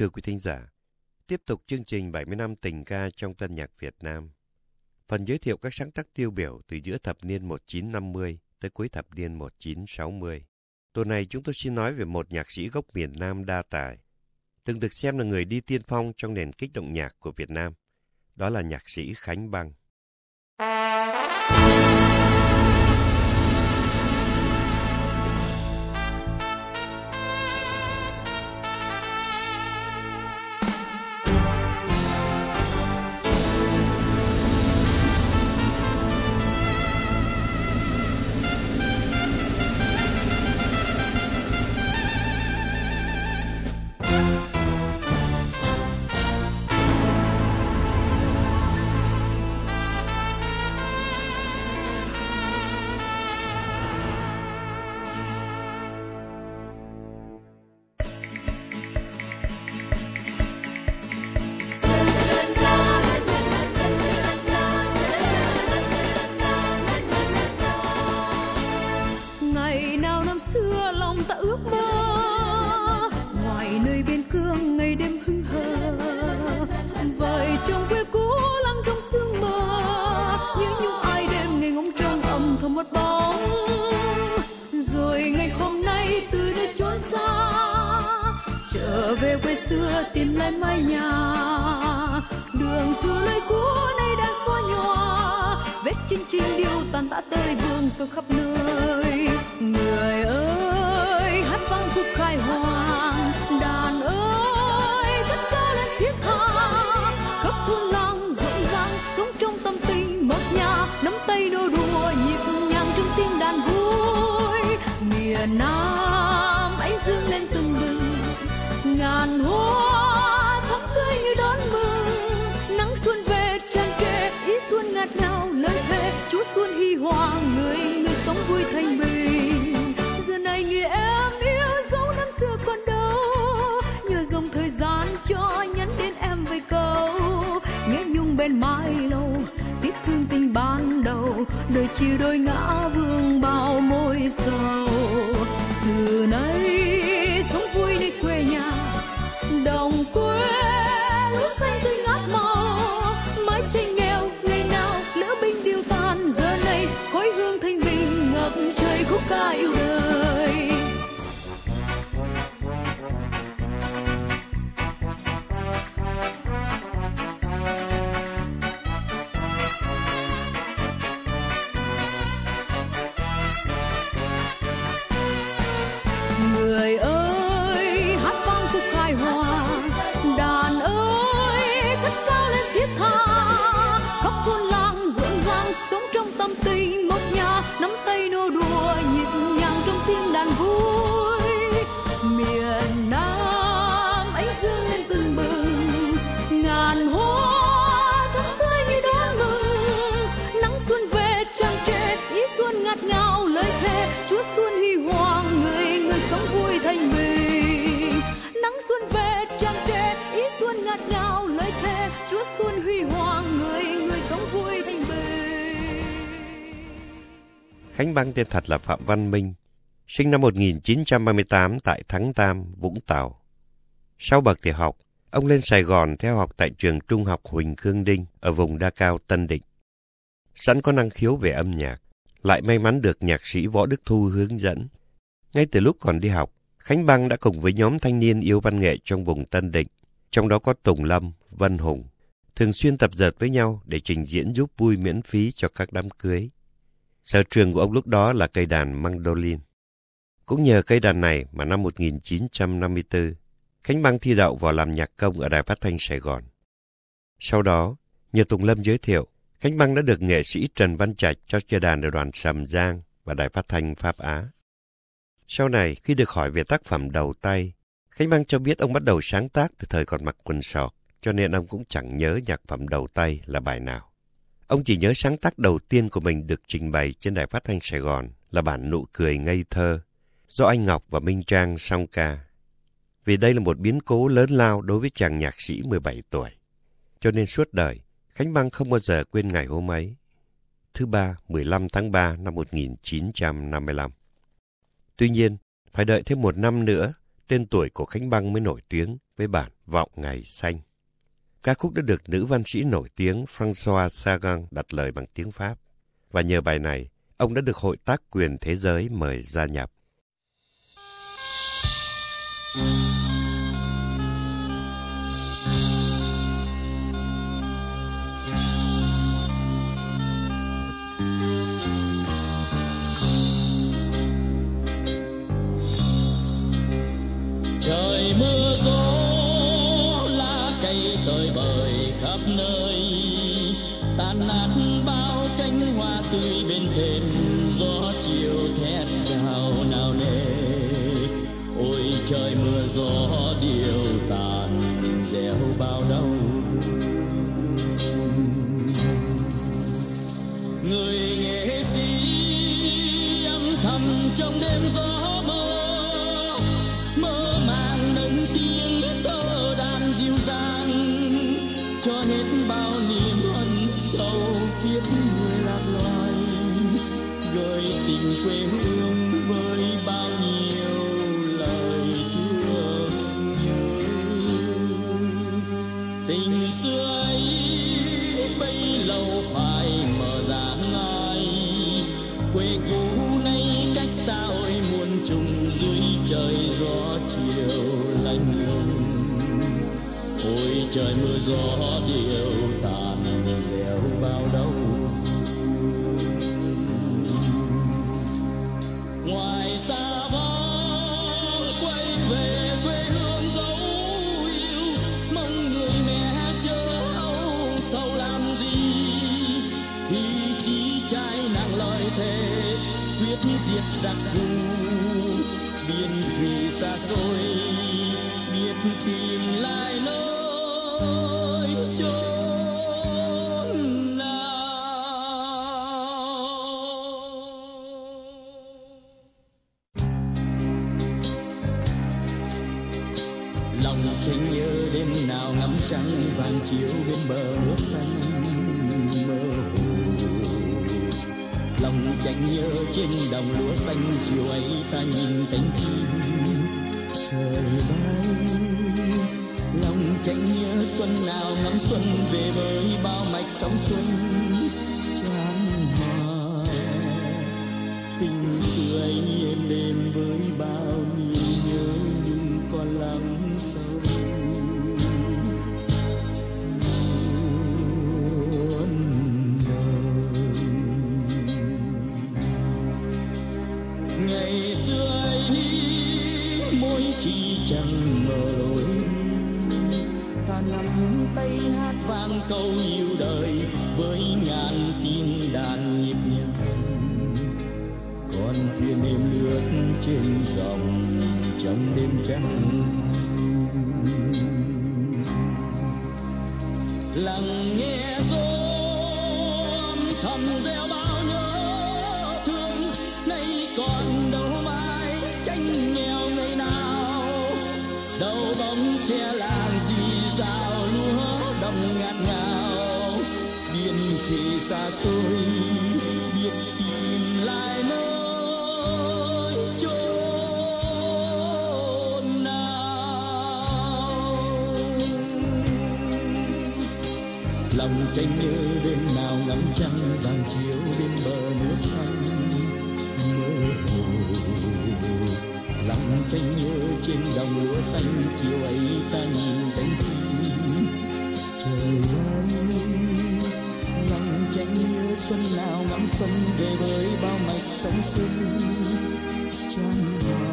thưa quý thính giả, tiếp tục chương trình 70 năm tình ca trong tân nhạc Việt Nam. Phần giới thiệu các sáng tác tiêu biểu từ giữa thập niên 1950 tới cuối thập niên 1960. Tuần này chúng tôi xin nói về một nhạc sĩ gốc miền Nam đa tài, từng được xem là người đi tiên phong trong nền kích động nhạc của Việt Nam. Đó là nhạc sĩ Khánh Băng. Rồi ngày hôm nay tôi đã trốn xa, trở về quê xưa tìm lại mái nhà. Đường xưa lối cũ nay đã xóa nhòa vết chinh chinh điêu tàn tạ tơi vương sâu khắp nơi. Người ơi hát vang khúc khai hoàng bên mãi lâu tiếc thương tình ban đầu đời chia đôi ngã vương bao môi sầu. Từ nay 我爱，Khánh Băng tên thật là Phạm Văn Minh, sinh năm 1938 tại Thắng Tam, Vũng Tàu. Sau bậc tiểu học, ông lên Sài Gòn theo học tại trường trung học Huỳnh Khương Đinh ở vùng Đa Cao, Tân Định. Sẵn có năng khiếu về âm nhạc, lại may mắn được nhạc sĩ Võ Đức Thu hướng dẫn. Ngay từ lúc còn đi học, Khánh Băng đã cùng với nhóm thanh niên yêu văn nghệ trong vùng Tân Định, trong đó có Tùng Lâm, Vân Hùng, thường xuyên tập dượt với nhau để trình diễn giúp vui miễn phí cho các đám cưới. Sở trường của ông lúc đó là cây đàn mandolin. Cũng nhờ cây đàn này mà năm 1954, Khánh Băng thi đậu vào làm nhạc công ở Đài Phát thanh Sài Gòn. Sau đó, nhờ Tùng Lâm giới thiệu, Khánh Băng đã được nghệ sĩ Trần Văn Trạch cho chơi đàn ở đoàn Sầm Giang và Đài Phát thanh Pháp Á. Sau này, khi được hỏi về tác phẩm đầu tay, Khánh Băng cho biết ông bắt đầu sáng tác từ thời còn mặc quần sọt, cho nên ông cũng chẳng nhớ nhạc phẩm đầu tay là bài nào. Ông chỉ nhớ sáng tác đầu tiên của mình được trình bày trên đài phát thanh Sài Gòn là bản nụ cười ngây thơ do anh Ngọc và Minh Trang song ca. Vì đây là một biến cố lớn lao đối với chàng nhạc sĩ 17 tuổi. Cho nên suốt đời, Khánh Băng không bao giờ quên ngày hôm ấy. Thứ ba, 15 tháng 3 năm 1955. Tuy nhiên, phải đợi thêm một năm nữa tên tuổi của Khánh Băng mới nổi tiếng với bản Vọng Ngày Xanh. Ca khúc đã được nữ văn sĩ nổi tiếng François Sagan đặt lời bằng tiếng Pháp. Và nhờ bài này, ông đã được Hội tác quyền thế giới mời gia nhập. trời mưa gió điều tàn, dẻo bao đau thương. Người nghệ sĩ âm thầm trong đêm gió mơ mơ màng nâng tiếng tơ đàn dịu dàng. Cho hết bao niềm hận sâu kiếp người lạc loài gợi tình quê hương trời mưa gió điều tàn, dẻo bao đau ngoài xa vắng, quay về quê hương dấu yêu, mong người mẹ chớ âu sau làm gì? Thì chỉ trai nặng lời thề, quyết diệt giặc thù. Biên thủy xa xôi, biết tìm lại nơi chiều ấy ta nhìn cánh chim trời bay tranh nhớ xuân nào ngắm xuân về với bao mạch sóng xuân đêm trăng lặng nghe gió thầm gieo bao nhớ thương, nay còn đâu mai tranh nghèo ngày nào. Đầu bóng che làng gì rào lúa đồng ngạt ngào. Biên thì xa xôi biết tìm lại nơi chốn tranh như đêm nào ngắm trăng vàng chiếu bên bờ nước xanh. Mơ hồ lòng tranh nhớ trên đồng lúa xanh, chiều ấy ta nhìn cánh chim. Trời ơi lòng tranh nhớ xuân nào ngắm xuân về với bao mạch sóng xuân chan hòa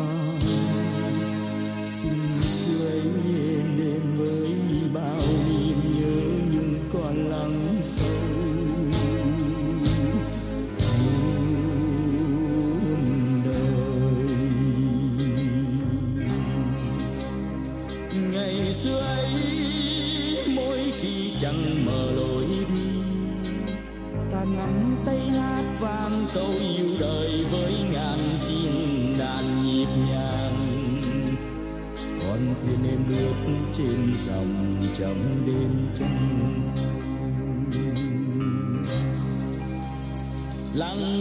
lặng nghe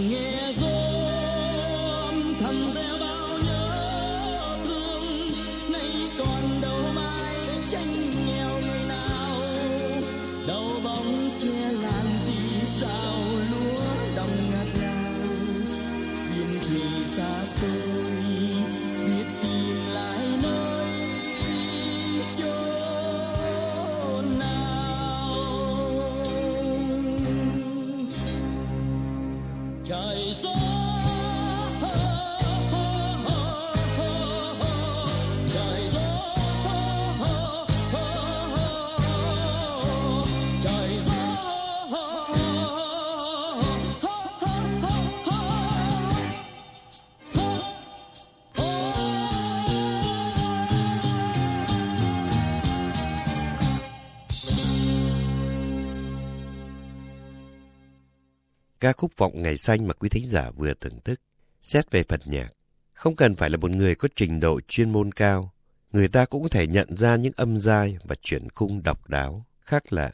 ca khúc Vọng Ngày Xanh mà quý thính giả vừa thưởng thức. Xét về phần nhạc, không cần phải là một người có trình độ chuyên môn cao, người ta cũng có thể nhận ra những âm giai và chuyển khung độc đáo, khác lạ,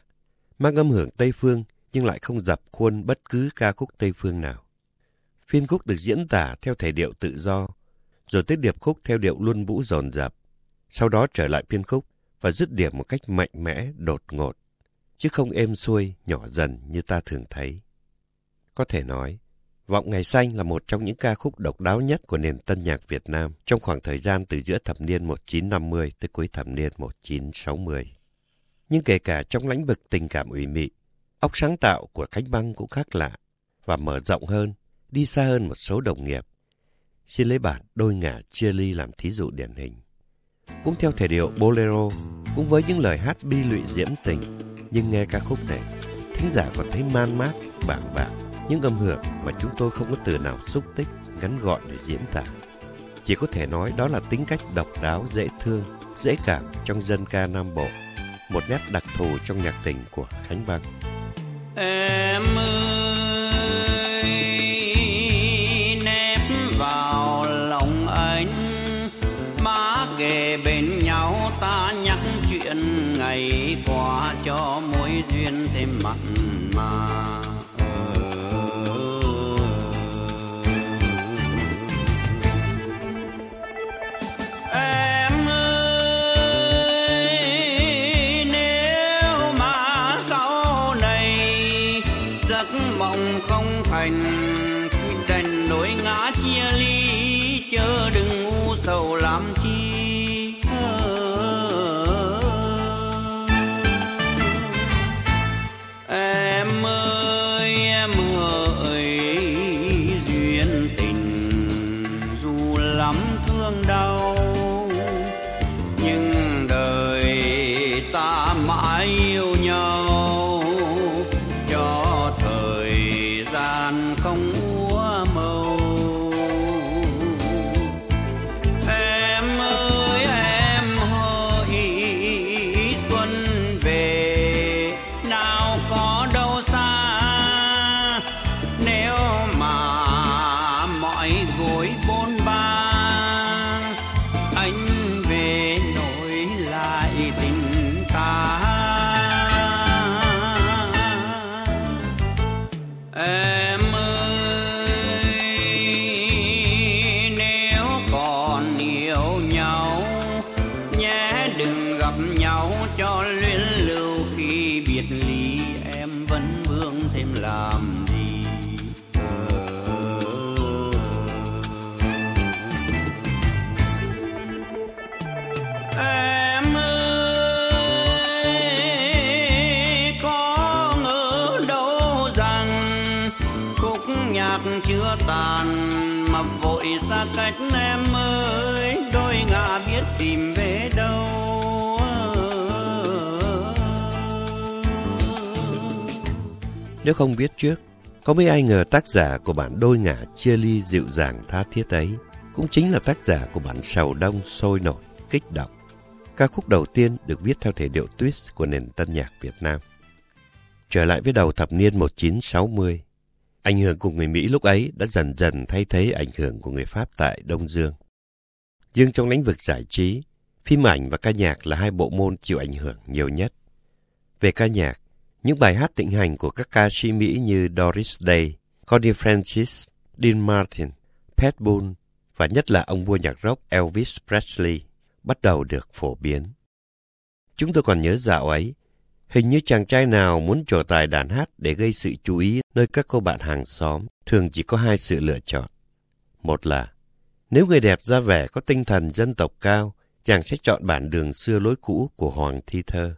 mang âm hưởng Tây Phương nhưng lại không dập khuôn bất cứ ca khúc Tây Phương nào. Phiên khúc được diễn tả theo thể điệu tự do, rồi tới điệp khúc theo điệu luân vũ dồn dập, sau đó trở lại phiên khúc và dứt điểm một cách mạnh mẽ, đột ngột, chứ không êm xuôi, nhỏ dần như ta thường thấy. Có thể nói, Vọng Ngày Xanh là một trong những ca khúc độc đáo nhất của nền tân nhạc Việt Nam trong khoảng thời gian từ giữa thập niên 1950 tới cuối thập niên 1960. Nhưng kể cả trong lĩnh vực tình cảm ủy mị, óc sáng tạo của Khánh Băng cũng khác lạ và mở rộng hơn, đi xa hơn một số đồng nghiệp. Xin lấy bản Đôi ngả chia ly làm thí dụ điển hình. Cũng theo thể điệu bolero, cũng với những lời hát bi lụy diễm tình, nhưng nghe ca khúc này, thính giả còn thấy man mát, bảng bạc những âm hưởng mà chúng tôi không có từ nào xúc tích, ngắn gọn để diễn tả. Chỉ có thể nói đó là tính cách độc đáo, dễ thương, dễ cảm trong dân ca Nam Bộ. Một nét đặc thù trong nhạc tình của Khánh Băng. Em ơi, Nếu không biết trước, có mấy ai ngờ tác giả của bản đôi ngả chia ly dịu dàng tha thiết ấy cũng chính là tác giả của bản sầu đông sôi nổi, kích động. Ca khúc đầu tiên được viết theo thể điệu twist của nền tân nhạc Việt Nam. Trở lại với đầu thập niên 1960, ảnh hưởng của người Mỹ lúc ấy đã dần dần thay thế ảnh hưởng của người Pháp tại Đông Dương. Nhưng trong lĩnh vực giải trí, phim ảnh và ca nhạc là hai bộ môn chịu ảnh hưởng nhiều nhất. Về ca nhạc, những bài hát tịnh hành của các ca sĩ Mỹ như Doris Day, Connie Francis, Dean Martin, Pat Boone và nhất là ông vua nhạc rock Elvis Presley bắt đầu được phổ biến. Chúng tôi còn nhớ dạo ấy, hình như chàng trai nào muốn trổ tài đàn hát để gây sự chú ý nơi các cô bạn hàng xóm thường chỉ có hai sự lựa chọn. Một là, nếu người đẹp ra vẻ có tinh thần dân tộc cao, chàng sẽ chọn bản đường xưa lối cũ của Hoàng Thi Thơ.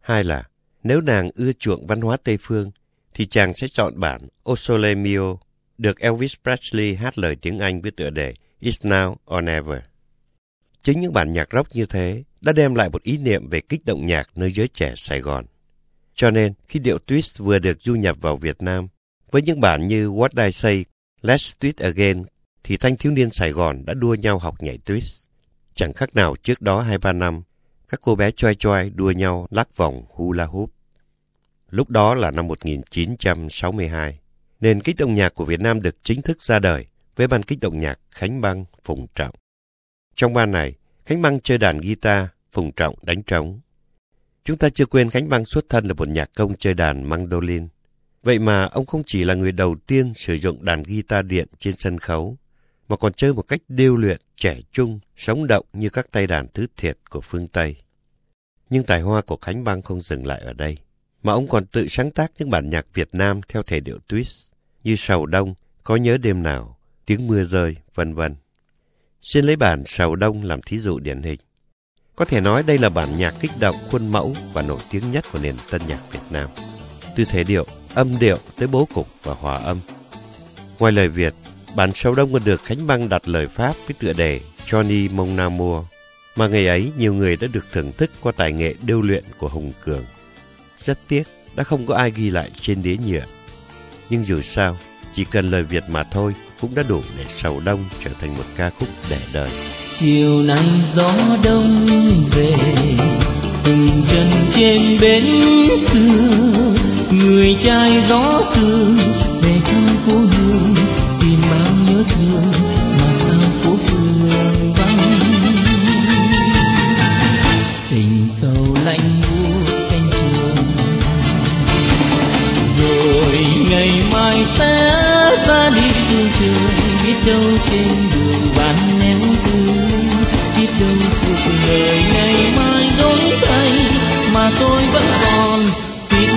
Hai là, nếu nàng ưa chuộng văn hóa Tây Phương, thì chàng sẽ chọn bản O Sole Mio được Elvis Presley hát lời tiếng Anh với tựa đề It's Now or Never. Chính những bản nhạc rock như thế đã đem lại một ý niệm về kích động nhạc nơi giới trẻ Sài Gòn. Cho nên, khi điệu twist vừa được du nhập vào Việt Nam, với những bản như What I Say, Let's Twist Again, thì thanh thiếu niên Sài Gòn đã đua nhau học nhảy twist. Chẳng khác nào trước đó hai ba năm, các cô bé choi choi đua nhau lắc vòng hula hoop. Lúc đó là năm 1962, nền kích động nhạc của Việt Nam được chính thức ra đời với ban kích động nhạc Khánh Băng, Phùng Trọng. Trong ban này, Khánh Băng chơi đàn guitar, Phùng Trọng đánh trống. Chúng ta chưa quên Khánh Băng xuất thân là một nhạc công chơi đàn mandolin. Vậy mà ông không chỉ là người đầu tiên sử dụng đàn guitar điện trên sân khấu, mà còn chơi một cách điêu luyện, trẻ trung, sống động như các tay đàn thứ thiệt của phương Tây. Nhưng tài hoa của Khánh Băng không dừng lại ở đây, mà ông còn tự sáng tác những bản nhạc Việt Nam theo thể điệu twist, như Sầu Đông, Có nhớ đêm nào, Tiếng mưa rơi, vân vân. Xin lấy bản Sầu Đông làm thí dụ điển hình. Có thể nói đây là bản nhạc kích động, khuôn mẫu và nổi tiếng nhất của nền tân nhạc Việt Nam. Từ thể điệu, âm điệu tới bố cục và hòa âm. Ngoài lời Việt, bản Sầu Đông còn được Khánh Băng đặt lời Pháp với tựa đề Johnny Mon Amour, mà ngày ấy nhiều người đã được thưởng thức qua tài nghệ điêu luyện của Hùng Cường. Rất tiếc, đã không có ai ghi lại trên đĩa nhựa. Nhưng dù sao, chỉ cần lời Việt mà thôi cũng đã đủ để sầu đông trở thành một ca khúc để đời. Chiều nay gió đông về, dừng chân trên bến xưa người trai gió sương về thăm cô hương, tìm bao nhớ thương mà sao phố phường vắng tình sầu lạnh buốt canh trường, rồi ngày mai sẽ ta đi phương trời biết đâu trên đường bạn nén thương biết đâu cuộc đời ngày mai đổi thay, mà tôi vẫn còn tin.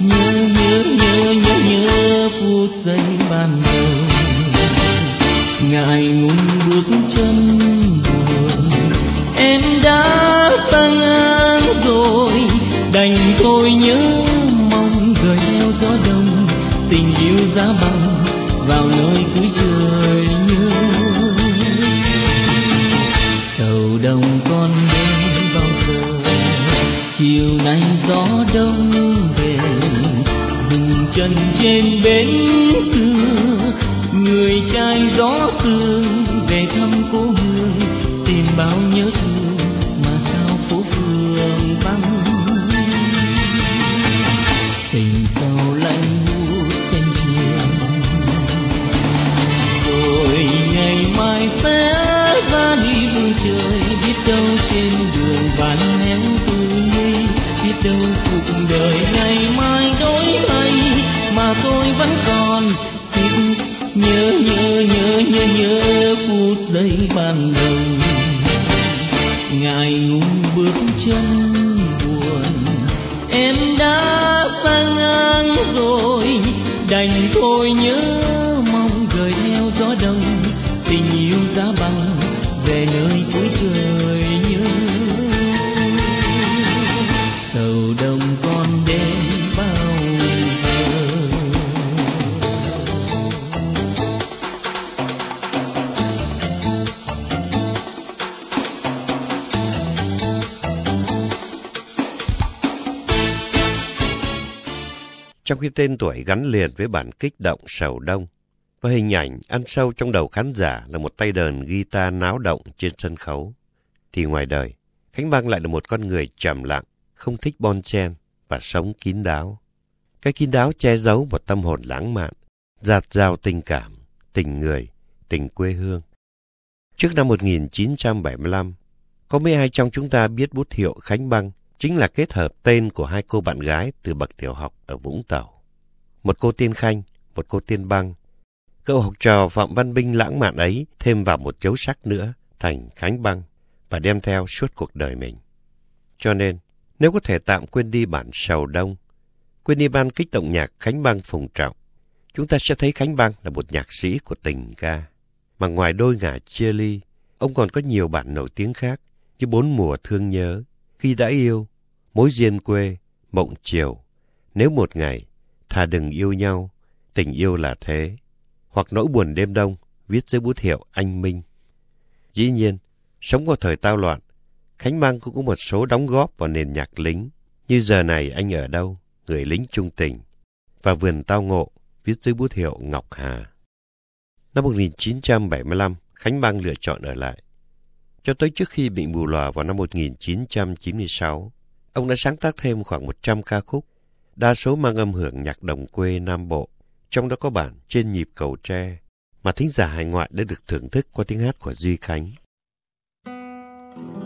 Nhớ nhớ nhớ nhớ nhớ phút giây ban đầu. Ngại ngùng bước chân buồn. Em đã xa ngang rồi, đành thôi nhớ mong gửi theo gió đông. Tình yêu giá bằng vào nơi cuối trời như sầu đông con đến bao giờ, chiều nay gió đông về. Dừng chân trên bến xưa, người trai gió sương về thăm cô hương. Trong khi tên tuổi gắn liền với bản kích động sầu đông, và hình ảnh ăn sâu trong đầu khán giả là một tay đờn guitar náo động trên sân khấu, thì ngoài đời, Khánh Băng lại là một con người trầm lặng, không thích bon chen và sống kín đáo. Cái kín đáo che giấu một tâm hồn lãng mạn, giạt rào tình cảm, tình người, tình quê hương. Trước năm 1975, có mấy ai trong chúng ta biết bút hiệu Khánh Băng chính là kết hợp tên của hai cô bạn gái từ bậc tiểu học ở Vũng Tàu. Một cô Tiên Khanh, một cô Tiên Băng. Cậu học trò Phạm Văn Binh lãng mạn ấy thêm vào một dấu sắc nữa thành Khánh Băng và đem theo suốt cuộc đời mình. Cho nên, nếu có thể tạm quên đi bản sầu đông, quên đi ban kích động nhạc Khánh Băng phùng trọng, chúng ta sẽ thấy Khánh Băng là một nhạc sĩ của tình ca. Mà ngoài đôi ngả chia ly, ông còn có nhiều bản nổi tiếng khác như Bốn mùa thương nhớ, khi đã yêu, Mối duyên quê, Mộng chiều, Nếu một ngày, thà đừng yêu nhau, tình yêu là thế. hoặc Nỗi buồn đêm đông, viết dưới bút hiệu Anh Minh. Dĩ nhiên, sống vào thời tao loạn, Khánh Băng cũng có một số đóng góp vào nền nhạc lính, như giờ này anh ở đâu, người lính trung tình, và vườn tao ngộ, viết dưới bút hiệu Ngọc Hà. Năm 1975, Khánh Băng lựa chọn ở lại. Cho tới trước khi bị mù lòa vào năm 1996, ông đã sáng tác thêm khoảng 100 ca khúc, đa số mang âm hưởng nhạc đồng quê Nam Bộ, trong đó có bản Trên nhịp cầu tre, mà thính giả hải ngoại đã được thưởng thức qua tiếng hát của Duy Khánh. Khánh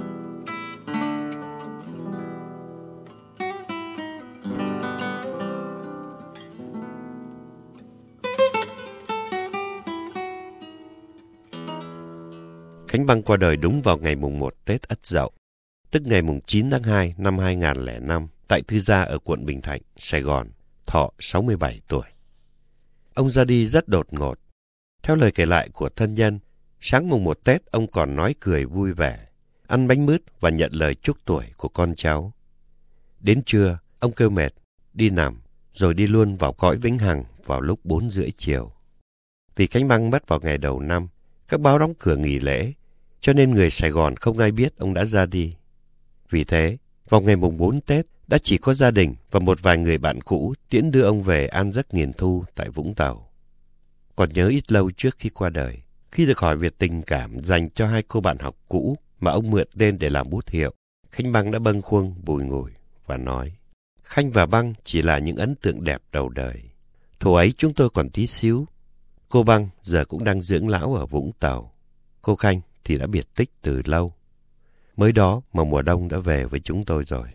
Băng qua đời đúng vào ngày mùng 1 Tết Ất Dậu, tức ngày mùng 9 tháng 2 năm 2005 tại Thư Gia ở quận Bình Thạnh, Sài Gòn, thọ 67 tuổi. Ông ra đi rất đột ngột. Theo lời kể lại của thân nhân, sáng mùng 1 Tết ông còn nói cười vui vẻ, ăn bánh mứt và nhận lời chúc tuổi của con cháu. Đến trưa, ông kêu mệt, đi nằm, rồi đi luôn vào cõi vĩnh hằng vào lúc 4 rưỡi chiều. Vì cánh Băng mất vào ngày đầu năm, các báo đóng cửa nghỉ lễ, cho nên người Sài Gòn không ai biết ông đã ra đi. Vì thế, vào ngày mùng 4 Tết, đã chỉ có gia đình và một vài người bạn cũ tiễn đưa ông về an giấc nghiền thu tại Vũng Tàu. Còn nhớ ít lâu trước khi qua đời, khi được hỏi về tình cảm dành cho hai cô bạn học cũ mà ông mượn tên để làm bút hiệu, Khánh Băng đã bâng khuâng bùi ngùi và nói Khanh và Băng chỉ là những ấn tượng đẹp đầu đời. Thủ ấy chúng tôi còn tí xíu. Cô Băng giờ cũng đang dưỡng lão ở Vũng Tàu. Cô Khanh thì đã biệt tích từ lâu. Mới đó mà mùa đông đã về với chúng tôi rồi.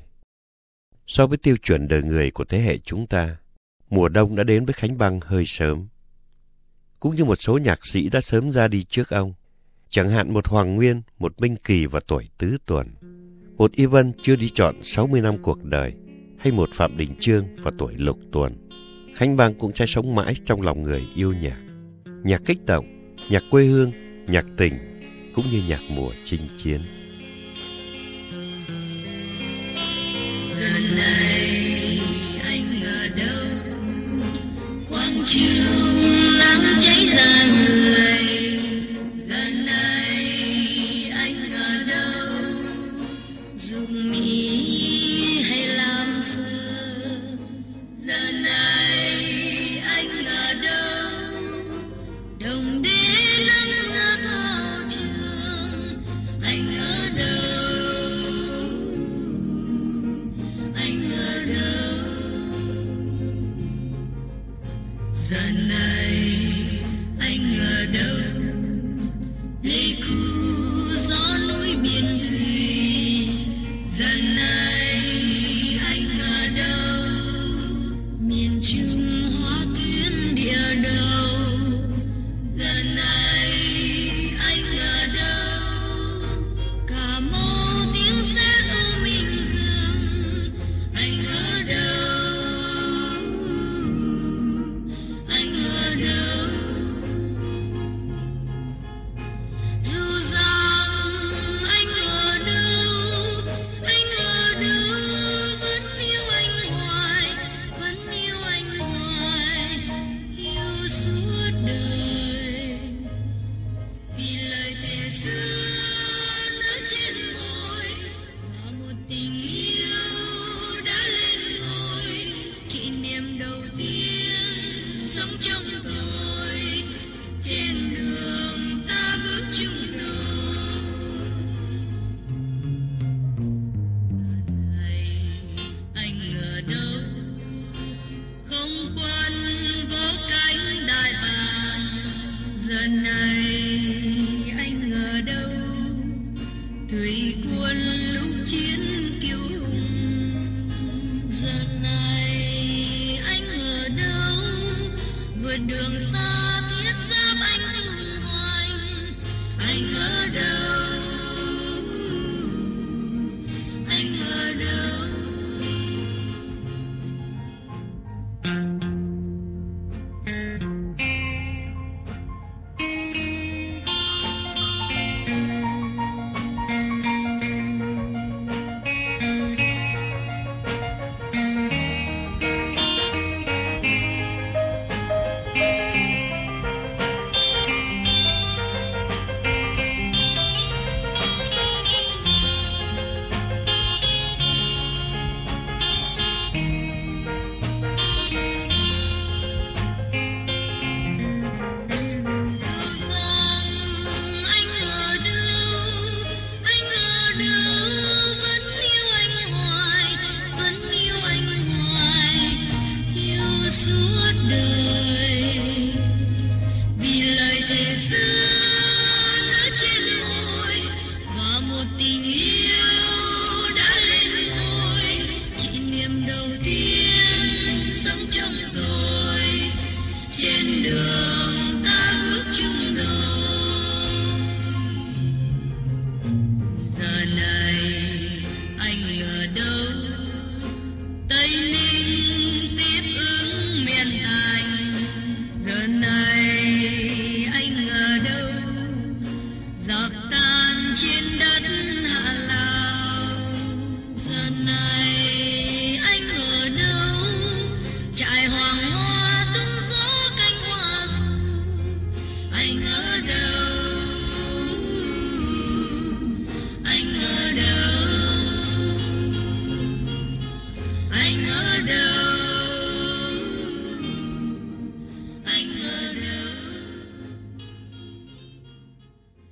So với tiêu chuẩn đời người của thế hệ chúng ta, mùa đông đã đến với Khánh Băng hơi sớm. Cũng như một số nhạc sĩ đã sớm ra đi trước ông, chẳng hạn một Hoàng Nguyên, một Minh Kỳ vào tuổi tứ tuần, một Y Vân chưa đi chọn 60 năm cuộc đời, hay một Phạm Đình Trương vào tuổi lục tuần. Khánh Băng cũng sẽ sống mãi trong lòng người yêu nhạc. Nhạc kích động, nhạc quê hương, nhạc tình, cũng như nhạc mùa chinh chiến. giờ này anh ở đâu quang trường nắng cháy ra đường